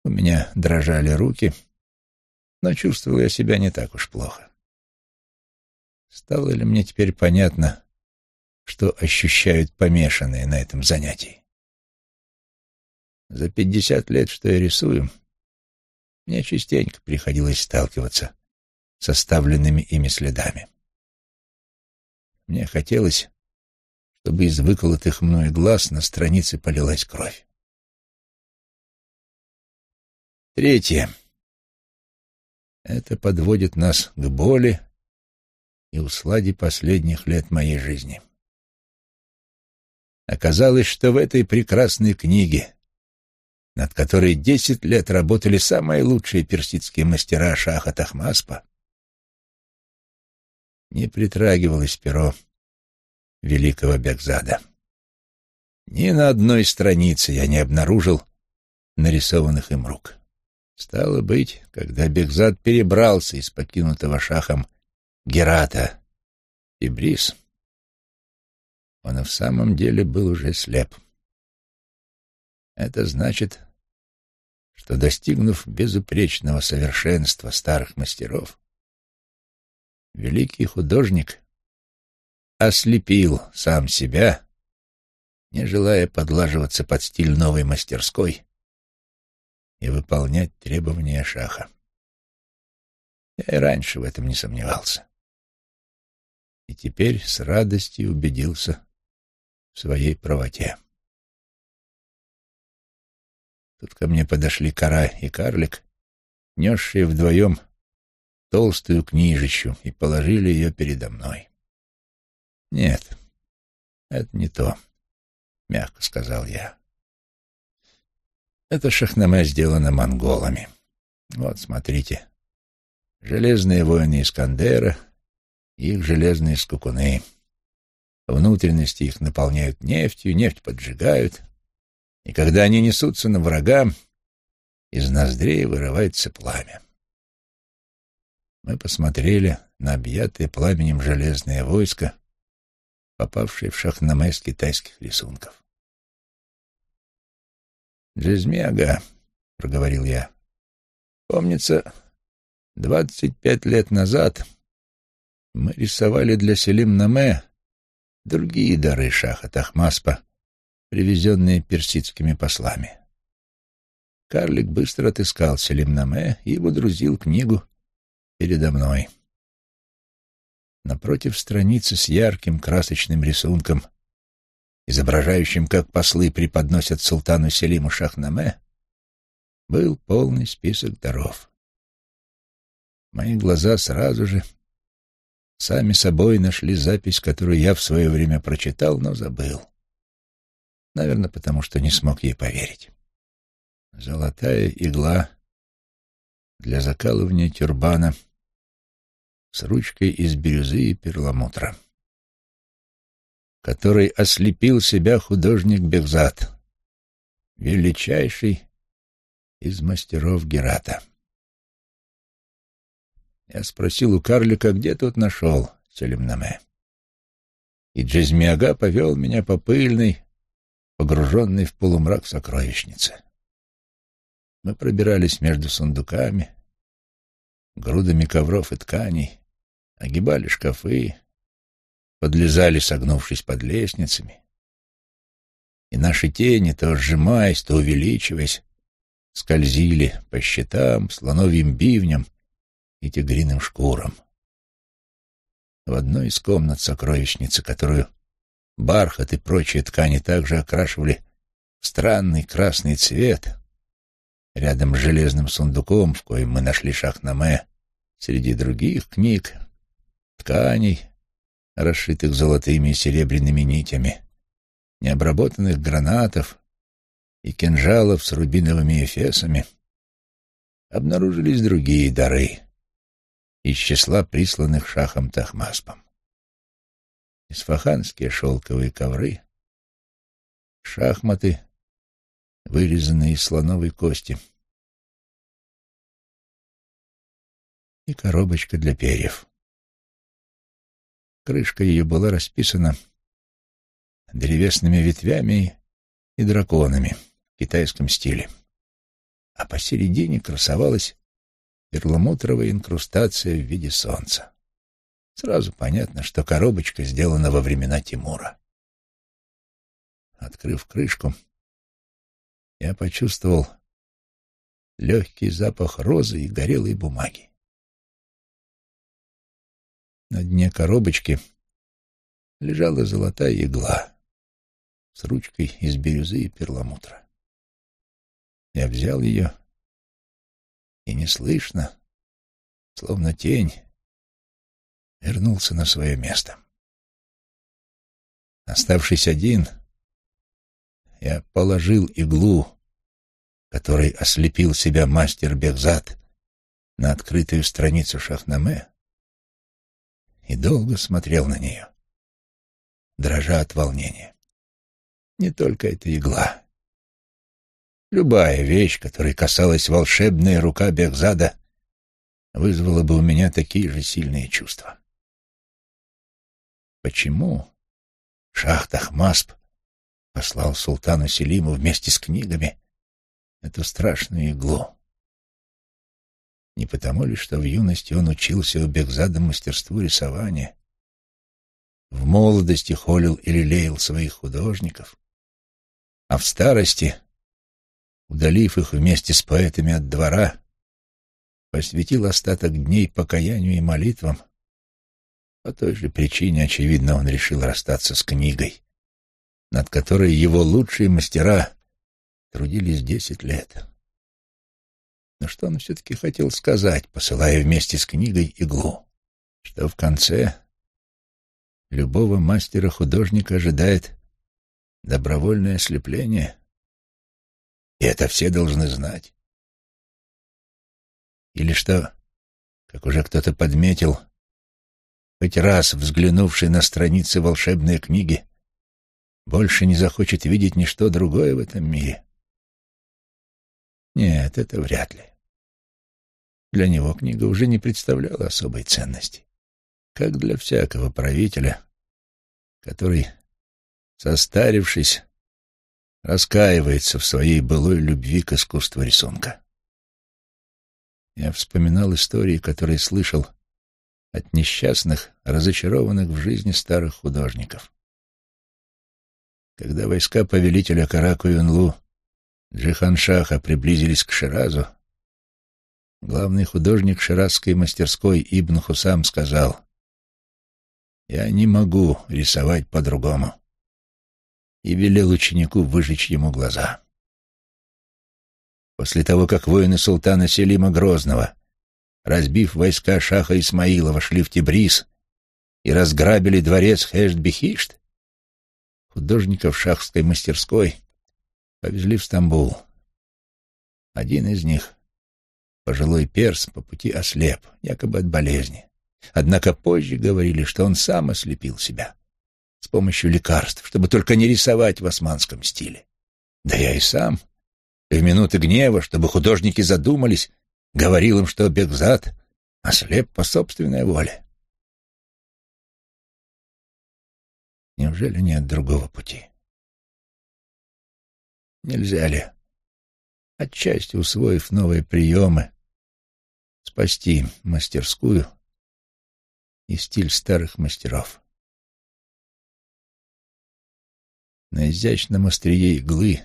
У меня дрожали руки, но чувствовал я себя не так уж плохо. Стало ли мне теперь понятно, что ощущают помешанные на этом занятии? За пятьдесят лет, что я рисую, мне частенько приходилось сталкиваться с оставленными ими следами. Мне хотелось, чтобы из выколотых мною глаз на странице полилась кровь. Третье. Это подводит нас к боли и усладе последних лет моей жизни. Оказалось, что в этой прекрасной книге, над которой десять лет работали самые лучшие персидские мастера Шаха Тахмаспа, не притрагивалось перо великого Бекзада. Ни на одной странице я не обнаружил нарисованных им рук. Стало быть, когда Бекзад перебрался из покинутого шахом Герата и Брис, он и в самом деле был уже слеп. Это значит, что, достигнув безупречного совершенства старых мастеров, великий художник ослепил сам себя, не желая подлаживаться под стиль новой мастерской и выполнять требования Шаха. Я и раньше в этом не сомневался. И теперь с радостью убедился в своей правоте. Тут ко мне подошли Кара и Карлик, несшие вдвоем толстую книжищу, и положили ее передо мной. «Нет, это не то», — мягко сказал я. «Это шахнаме сделано монголами. Вот, смотрите, железные воины Искандера, их железные скукуны». Внутренности их наполняют нефтью, нефть поджигают, и когда они несутся на врага, из ноздрей вырывается пламя. Мы посмотрели на объятое пламенем железное войско, попавшее в шахнаме из китайских рисунков. «Джизмиага», — проговорил я, — «помнится, двадцать пять лет назад мы рисовали для Селим Наме другие дары Шаха Тахмаспа привезенные персидскими послами. Карлик быстро отыскал Селимнаме и водрузил книгу передо мной. Напротив страницы с ярким красочным рисунком, изображающим, как послы преподносят султану Селиму Шахнаме, был полный список даров. Мои глаза сразу же сами собой нашли запись, которую я в свое время прочитал, но забыл. Наверное, потому что не смог ей поверить. Золотая игла для закалывания тюрбана с ручкой из бирюзы и перламутра, который ослепил себя художник Бекзат, величайший из мастеров Герата. Я спросил у карлика, где тот нашел Селимнаме. И Джезмиага повел меня по пыльной, погруженной в полумрак сокровищнице. Мы пробирались между сундуками, грудами ковров и тканей, огибали шкафы, подлезали, согнувшись под лестницами. И наши тени, то сжимаясь, то увеличиваясь, скользили по щитам, слоновьим бивням и тигриным шкурам. В одной из комнат сокровищницы, которую бархат и прочие ткани также окрашивали в странный красный цвет, Рядом с железным сундуком, в коем мы нашли шахнаме, среди других книг, тканей, расшитых золотыми и серебряными нитями, необработанных гранатов и кинжалов с рубиновыми эфесами, обнаружились другие дары из числа присланных шахом Тахмаспом. Исфаханские шелковые ковры, шахматы вырезанные из слоновой кости, и коробочка для перьев. Крышка ее была расписана древесными ветвями и драконами в китайском стиле, а посередине красовалась перламутровая инкрустация в виде солнца. Сразу понятно, что коробочка сделана во времена Тимура. Открыв крышку, я почувствовал легкий запах розы и горелой бумаги. На дне коробочки лежала золотая игла с ручкой из бирюзы и перламутра. Я взял ее и неслышно, словно тень, вернулся на свое место. Оставшись один, я положил иглу, которой ослепил себя мастер Бекзат, на открытую страницу Шахнаме и долго смотрел на нее, дрожа от волнения. Не только эта игла. Любая вещь, которой касалась волшебная рука Бекзада, вызвала бы у меня такие же сильные чувства. Почему Шах Тахмасп послал султану Селиму вместе с книгами эту страшную иглу. Не потому ли, что в юности он учился у Бекзада мастерству рисования, в молодости холил и лелеял своих художников, а в старости, удалив их вместе с поэтами от двора, посвятил остаток дней покаянию и молитвам. По той же причине, очевидно, он решил расстаться с книгой, над которой его лучшие мастера трудились десять лет. Но что он все-таки хотел сказать, посылая вместе с книгой иглу? Что в конце любого мастера-художника ожидает добровольное ослепление? И это все должны знать. Или что, как уже кто-то подметил, хоть раз взглянувший на страницы волшебной книги, больше не захочет видеть ничто другое в этом мире. Нет, это вряд ли. Для него книга уже не представляла особой ценности, как для всякого правителя, который, состарившись, раскаивается в своей былой любви к искусству рисунка. Я вспоминал истории, которые слышал от несчастных, разочарованных в жизни старых художников Когда войска повелителя Караку-Юнлу Джихан-Шаха приблизились к Ширазу, главный художник ширазской мастерской Ибн Хусам сказал, «Я не могу рисовать по-другому», и велел ученику выжечь ему глаза. После того, как воины султана Селима Грозного, разбив войска Шаха Исмаила, вошли в Тибрис и разграбили дворец Хешт-Бехишт, художников шахской мастерской повезли в Стамбул. Один из них, пожилой перс, по пути ослеп, якобы от болезни. Однако позже говорили, что он сам ослепил себя с помощью лекарств, чтобы только не рисовать в османском стиле. Да я и сам, в минуты гнева, чтобы художники задумались, говорил им, что Бекзад ослеп по собственной воле. Неужели нет другого пути? Нельзя ли, отчасти усвоив новые приемы, спасти мастерскую и стиль старых мастеров? На изящном острие иглы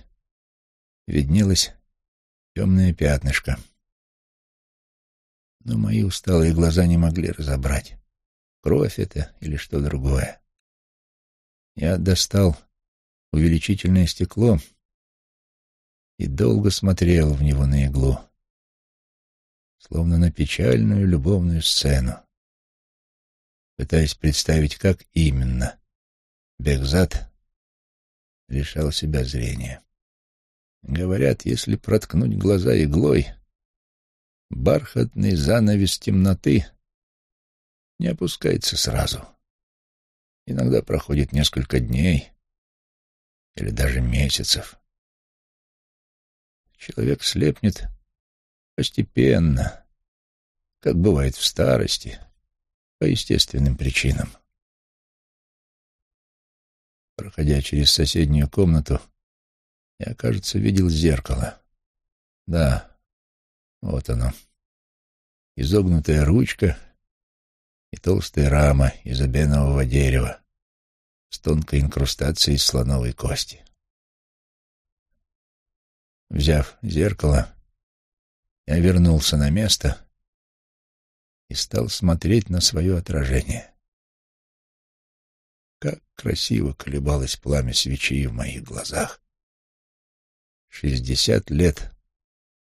виднелось темное пятнышко. Но мои усталые глаза не могли разобрать, кровь это или что другое. Я достал увеличительное стекло и долго смотрел в него на иглу, словно на печальную любовную сцену, пытаясь представить, как именно Бекзат лишал себя зрения. Говорят, если проткнуть глаза иглой, бархатный занавес темноты не опускается сразу. Иногда проходит несколько дней или даже месяцев. Человек слепнет постепенно, как бывает в старости, по естественным причинам. Проходя через соседнюю комнату, я, кажется, видел зеркало. Да, вот оно. Изогнутая ручка и толстая рама из обенового дерева с тонкой инкрустацией слоновой кости. Взяв зеркало, я вернулся на место и стал смотреть на свое отражение. Как красиво колебалось пламя свечи в моих глазах. Шестьдесят лет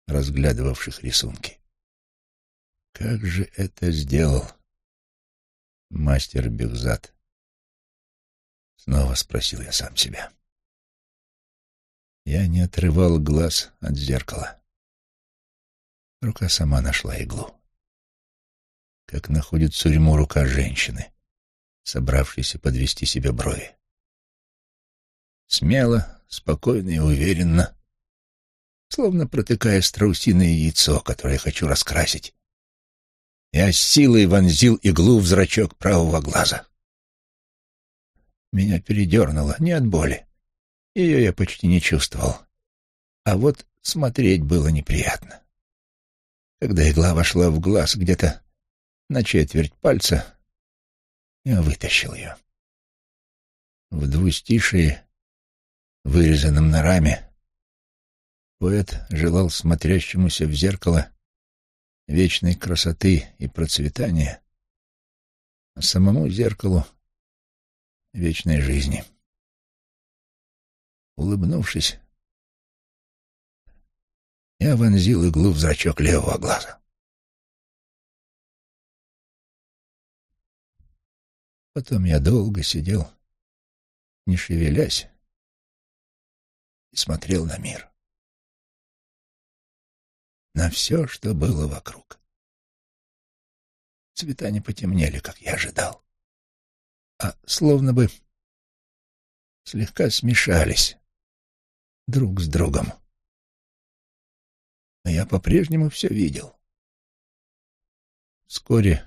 разглядывавших рисунки. Как же это сделал мастер Бюкзат? Снова спросил я сам себя. Я не отрывал глаз от зеркала. Рука сама нашла иглу. Как находит сурьму рука женщины, собравшийся подвести себе брови. Смело, спокойно и уверенно, словно протыкая страусиное яйцо, которое хочу раскрасить. Я с силой вонзил иглу в зрачок правого глаза. Меня передернуло, не от боли. Ее я почти не чувствовал. А вот смотреть было неприятно. Когда игла вошла в глаз где-то на четверть пальца, я вытащил ее. В двустишии, вырезанном на раме, поэт желал смотрящемуся в зеркало вечной красоты и процветания, а самому зеркалу — вечной жизни. Улыбнувшись, я вонзил иглу в зрачок левого глаза. Потом я долго сидел, не шевелясь, и смотрел на мир. На все, что было вокруг. Цвета не потемнели, как я ожидал, а словно бы слегка смешались друг с другом. Но я по-прежнему все видел. Вскоре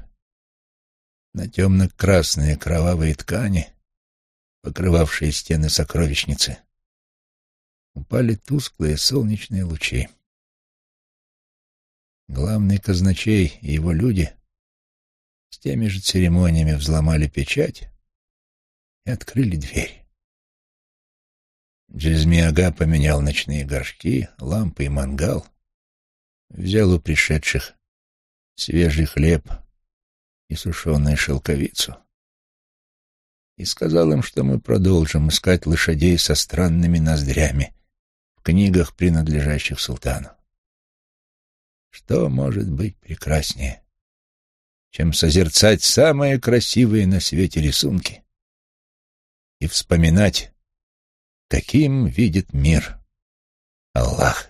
на темно-красные кровавые ткани, покрывавшие стены сокровищницы, упали тусклые солнечные лучи. Главный казначей и его люди с теми же церемониями взломали печать и открыли дверь. Джельзмиага поменял ночные горшки, лампы и мангал, взял у пришедших свежий хлеб и сушеную шелковицу и сказал им, что мы продолжим искать лошадей со странными ноздрями в книгах, принадлежащих султану. Что может быть прекраснее, чем созерцать самые красивые на свете рисунки и вспоминать, каким видит мир Аллах?